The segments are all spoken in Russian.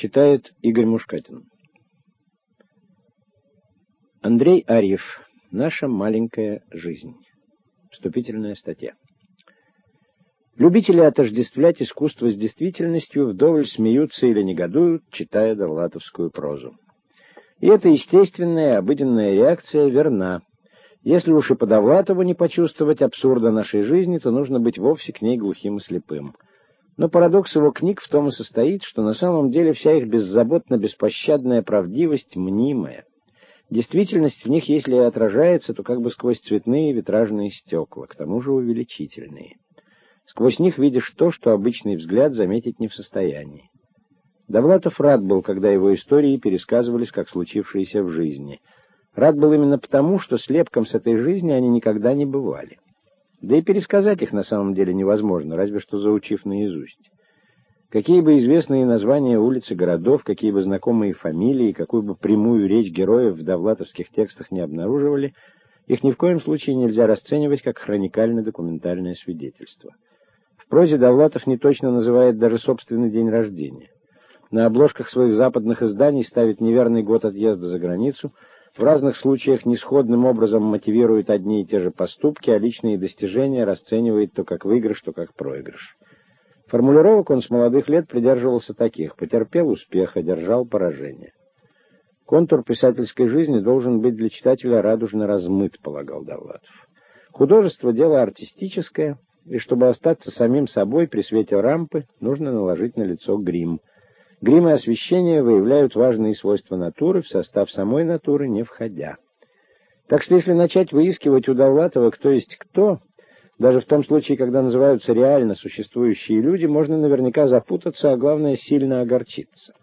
Читает Игорь Мушкатин. Андрей Арьев. Наша маленькая жизнь. Вступительная статья. Любители отождествлять искусство с действительностью вдоволь смеются или негодуют, читая довлатовскую прозу. И эта естественная, обыденная реакция верна. Если уж и по Довлатову не почувствовать абсурда нашей жизни, то нужно быть вовсе к ней глухим и слепым. Но парадокс его книг в том и состоит, что на самом деле вся их беззаботно-беспощадная правдивость мнимая. Действительность в них, если и отражается, то как бы сквозь цветные витражные стекла, к тому же увеличительные. Сквозь них видишь то, что обычный взгляд заметить не в состоянии. Довлатов рад был, когда его истории пересказывались как случившиеся в жизни. Рад был именно потому, что слепком с этой жизни они никогда не бывали. Да и пересказать их на самом деле невозможно, разве что заучив наизусть. Какие бы известные названия улиц и городов, какие бы знакомые фамилии, какую бы прямую речь героев в довлатовских текстах не обнаруживали, их ни в коем случае нельзя расценивать как хроникально-документальное свидетельство. В прозе Довлатов не точно называет даже собственный день рождения. На обложках своих западных изданий ставит неверный год отъезда за границу — в разных случаях несходным образом мотивирует одни и те же поступки, а личные достижения расценивает то как выигрыш, то как проигрыш. Формулировок он с молодых лет придерживался таких «потерпел успех, одержал поражение». Контур писательской жизни должен быть для читателя радужно размыт, полагал Довлатов. Художество — дело артистическое, и чтобы остаться самим собой при свете рампы, нужно наложить на лицо грим — Грим и освещение выявляют важные свойства натуры, в состав самой натуры не входя. Так что если начать выискивать у Довлатова кто есть кто, даже в том случае, когда называются реально существующие люди, можно наверняка запутаться, а главное сильно огорчиться.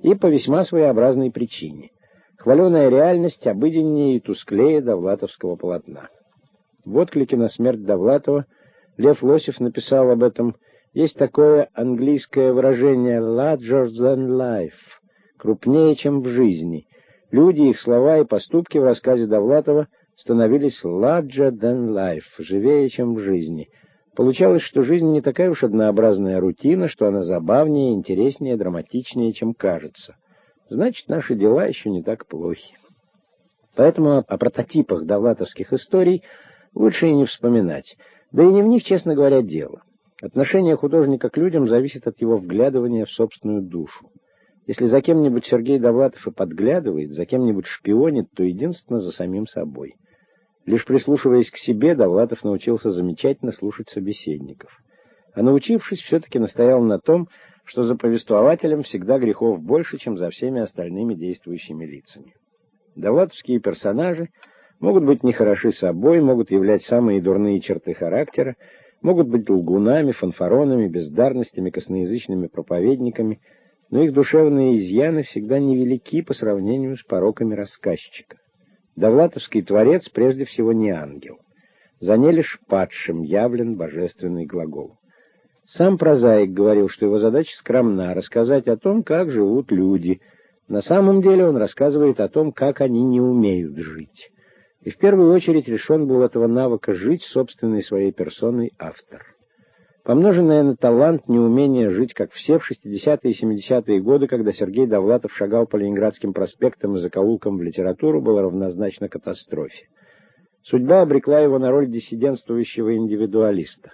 И по весьма своеобразной причине. Хваленая реальность обыденнее и тусклее довлатовского полотна. В отклике на смерть Довлатова Лев Лосев написал об этом есть такое английское выражение «larger than life» — крупнее, чем в жизни. Люди, их слова и поступки в рассказе Довлатова становились «larger than life» — живее, чем в жизни. Получалось, что жизнь не такая уж однообразная рутина, что она забавнее, интереснее, драматичнее, чем кажется. Значит, наши дела еще не так плохи. Поэтому о прототипах довлатовских историй лучше и не вспоминать. Да и не в них, честно говоря, дело. Отношение художника к людям зависит от его вглядывания в собственную душу. Если за кем-нибудь Сергей Довлатов и подглядывает, за кем-нибудь шпионит, то единственно за самим собой. Лишь прислушиваясь к себе, Довлатов научился замечательно слушать собеседников. А научившись, все-таки настоял на том, что за повествователем всегда грехов больше, чем за всеми остальными действующими лицами. Довлатовские персонажи могут быть нехороши собой, могут являть самые дурные черты характера, могут быть лгунами, фанфаронами, бездарностями, косноязычными проповедниками, но их душевные изъяны всегда невелики по сравнению с пороками рассказчика. Довлатовский творец прежде всего не ангел. За не лишь падшим явлен божественный глагол. Сам прозаик говорил, что его задача скромна — рассказать о том, как живут люди. На самом деле он рассказывает о том, как они не умеют жить и в первую очередь решен был этого навыка жить собственной своей персоной автор. Помноженное на талант, неумение жить, как все в 60-е и 70-е годы, когда Сергей Довлатов шагал по Ленинградским проспектам и закоулкам в литературу, было равнозначно катастрофе. Судьба обрекла его на роль диссидентствующего индивидуалиста.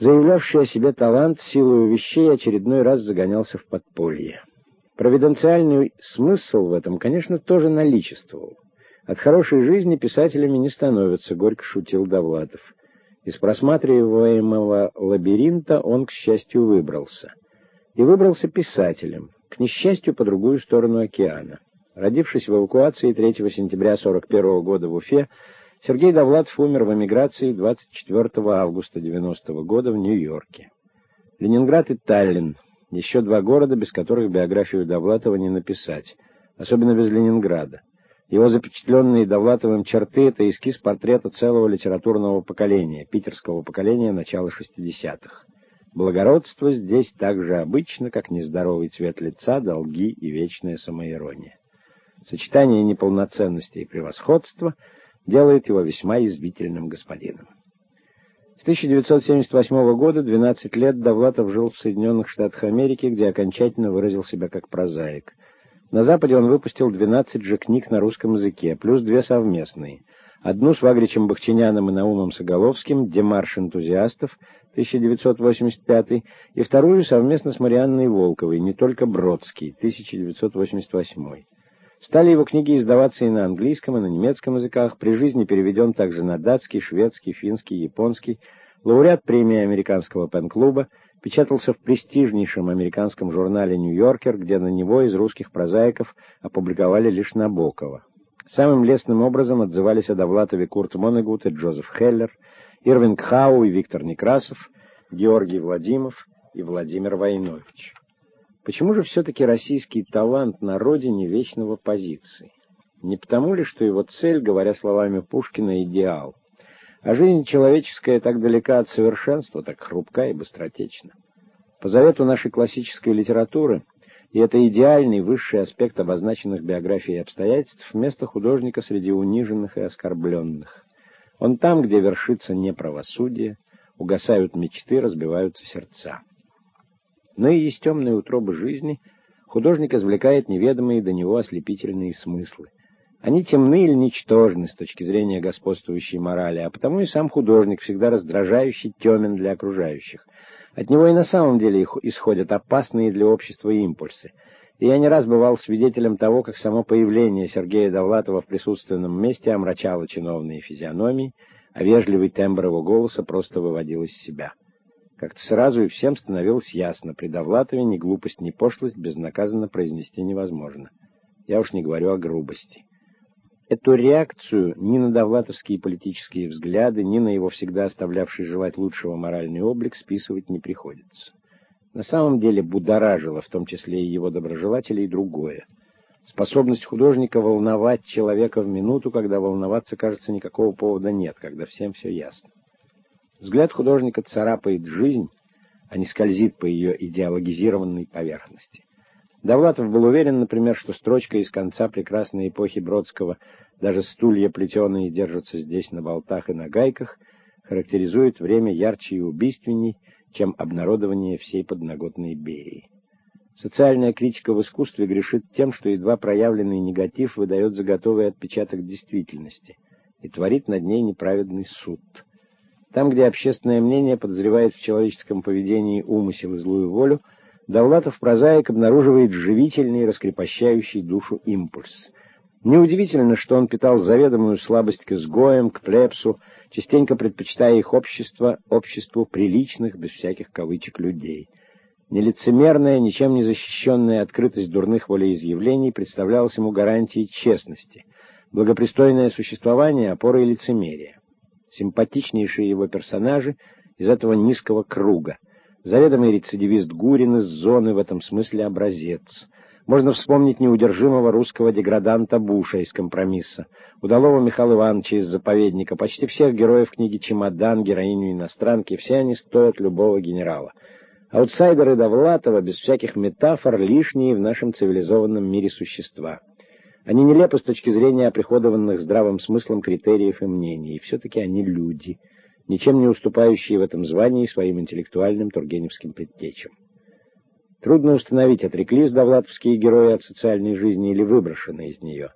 Заявлявший о себе талант силой вещей очередной раз загонялся в подполье. Провиденциальный смысл в этом, конечно, тоже наличествовал. От хорошей жизни писателями не становятся, горько шутил Довлатов. Из просматриваемого лабиринта он, к счастью, выбрался. И выбрался писателем, к несчастью, по другую сторону океана. Родившись в эвакуации 3 сентября 1941 года в Уфе, Сергей Довлатов умер в эмиграции 24 августа 90 года в Нью-Йорке. Ленинград и Таллин — еще два города, без которых биографию Довлатова не написать, особенно без Ленинграда. Его запечатленные Довлатовым черты — это эскиз портрета целого литературного поколения, питерского поколения начала 60-х. Благородство здесь так же обычно, как нездоровый цвет лица, долги и вечная самоирония. Сочетание неполноценности и превосходства делает его весьма извительным господином. С 1978 года 12 лет Довлатов жил в Соединенных Штатах Америки, где окончательно выразил себя как прозаик. На Западе он выпустил 12 же книг на русском языке, плюс две совместные. Одну с Вагричем Бахчиняном и Наумом Соголовским «Демарш энтузиастов» 1985, и вторую совместно с Марианной Волковой «Не только Бродский» 1988. Стали его книги издаваться и на английском, и на немецком языках, при жизни переведен также на датский, шведский, финский, японский, лауреат премии американского пен-клуба, печатался в престижнейшем американском журнале «Нью-Йоркер», где на него из русских прозаиков опубликовали лишь Набокова. Самым лестным образом отзывались о Довлатове Курт Монегут и Джозеф Хеллер, Ирвинг Хау и Виктор Некрасов, Георгий Владимиров и Владимир Войнович. Почему же все-таки российский талант на родине вечного позиции? Не потому ли, что его цель, говоря словами Пушкина, идеал? А жизнь человеческая так далека от совершенства, так хрупка и быстротечна. По завету нашей классической литературы, и это идеальный высший аспект обозначенных биографий и обстоятельств, место художника среди униженных и оскорбленных. Он там, где вершится неправосудие, угасают мечты, разбиваются сердца но и из темной утробы жизни художник извлекает неведомые до него ослепительные смыслы. Они темны или ничтожны с точки зрения господствующей морали, а потому и сам художник всегда раздражающий, темен для окружающих. От него и на самом деле исходят опасные для общества импульсы. И я не раз бывал свидетелем того, как само появление Сергея Довлатова в присутственном месте омрачало чиновные физиономии, а вежливый тембр его голоса просто выводил из себя. Как-то сразу и всем становилось ясно, при Довлатове ни глупость, ни пошлость безнаказанно произнести невозможно. Я уж не говорю о грубости. Эту реакцию ни на довлатовские политические взгляды, ни на его всегда оставлявший желать лучшего моральный облик списывать не приходится. На самом деле будоражило, в том числе и его доброжелателей, другое. Способность художника волновать человека в минуту, когда волноваться, кажется, никакого повода нет, когда всем все ясно. Взгляд художника царапает жизнь, а не скользит по ее идеологизированной поверхности. Довлатов был уверен, например, что строчка из конца прекрасной эпохи Бродского «Даже стулья плетеные держатся здесь на болтах и на гайках» характеризует время ярче и убийственней, чем обнародование всей подноготной Берии. Социальная критика в искусстве грешит тем, что едва проявленный негатив выдает за готовый отпечаток действительности и творит над ней неправедный суд — там, где общественное мнение подозревает в человеческом поведении умысел и злую волю, Довлатов прозаик обнаруживает живительный, раскрепощающий душу импульс. Неудивительно, что он питал заведомую слабость к изгоям, к плебсу, частенько предпочитая их общество обществу приличных, без всяких кавычек, людей. Нелицемерная, ничем не защищенная открытость дурных волеизъявлений представлялась ему гарантией честности, благопристойное существование — опорой лицемерия симпатичнейшие его персонажи из этого низкого круга. Заведомый рецидивист Гурин из зоны в этом смысле образец. Можно вспомнить неудержимого русского деграданта Буша из «Компромисса», удалого Михаила Ивановича из «Заповедника», почти всех героев книги «Чемодан», героиню иностранки, все они стоят любого генерала. Аутсайдеры Довлатова, без всяких метафор, лишние в нашем цивилизованном мире существа. Они нелепы с точки зрения оприходованных здравым смыслом критериев и мнений, и все-таки они люди, ничем не уступающие в этом звании своим интеллектуальным тургеневским предтечам. Трудно установить, отреклись довлатовские герои от социальной жизни или выброшены из нее.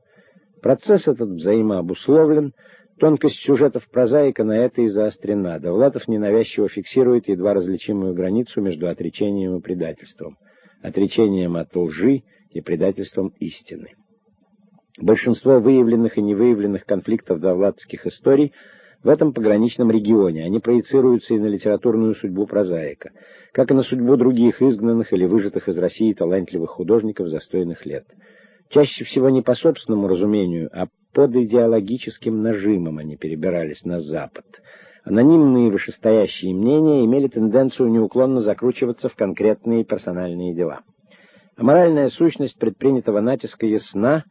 Процесс этот взаимообусловлен, тонкость сюжетов прозаика на это и заострена. Довлатов ненавязчиво фиксирует едва различимую границу между отречением и предательством, отречением от лжи и предательством истины. Большинство выявленных и невыявленных конфликтов довладских историй в этом пограничном регионе. Они проецируются и на литературную судьбу прозаика, как и на судьбу других изгнанных или выжатых из России талантливых художников застойных лет. Чаще всего не по собственному разумению, а под идеологическим нажимом они перебирались на Запад. Анонимные вышестоящие мнения имели тенденцию неуклонно закручиваться в конкретные персональные дела. А моральная сущность предпринятого натиска ясна,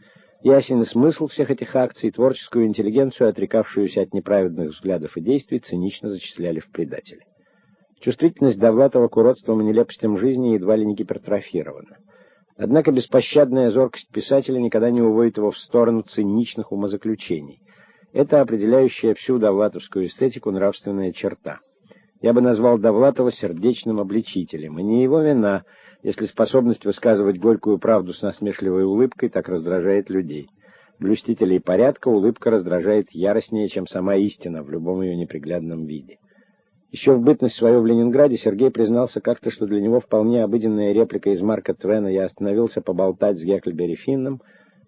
Ясен и смысл всех этих акций, творческую интеллигенцию, отрекавшуюся от неправедных взглядов и действий, цинично зачисляли в предатели. Чувствительность Довлатова к уродствам и нелепостям жизни едва ли не гипертрофирована. Однако беспощадная зоркость писателя никогда не уводит его в сторону циничных умозаключений. Это определяющая всю довлатовскую эстетику нравственная черта. Я бы назвал Довлатова сердечным обличителем, и не его вина, если способность высказывать горькую правду с насмешливой улыбкой так раздражает людей. Блюстителей порядка улыбка раздражает яростнее, чем сама истина в любом ее неприглядном виде. Еще в бытность свою в Ленинграде Сергей признался как-то, что для него вполне обыденная реплика из Марка Твена «Я остановился поболтать с Гекльбери Финном»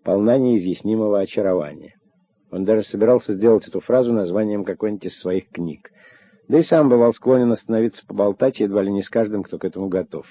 полна неизъяснимого очарования. Он даже собирался сделать эту фразу названием какой-нибудь из своих книг. Да и сам бывал склонен остановиться поболтать едва ли не с каждым, кто к этому готов.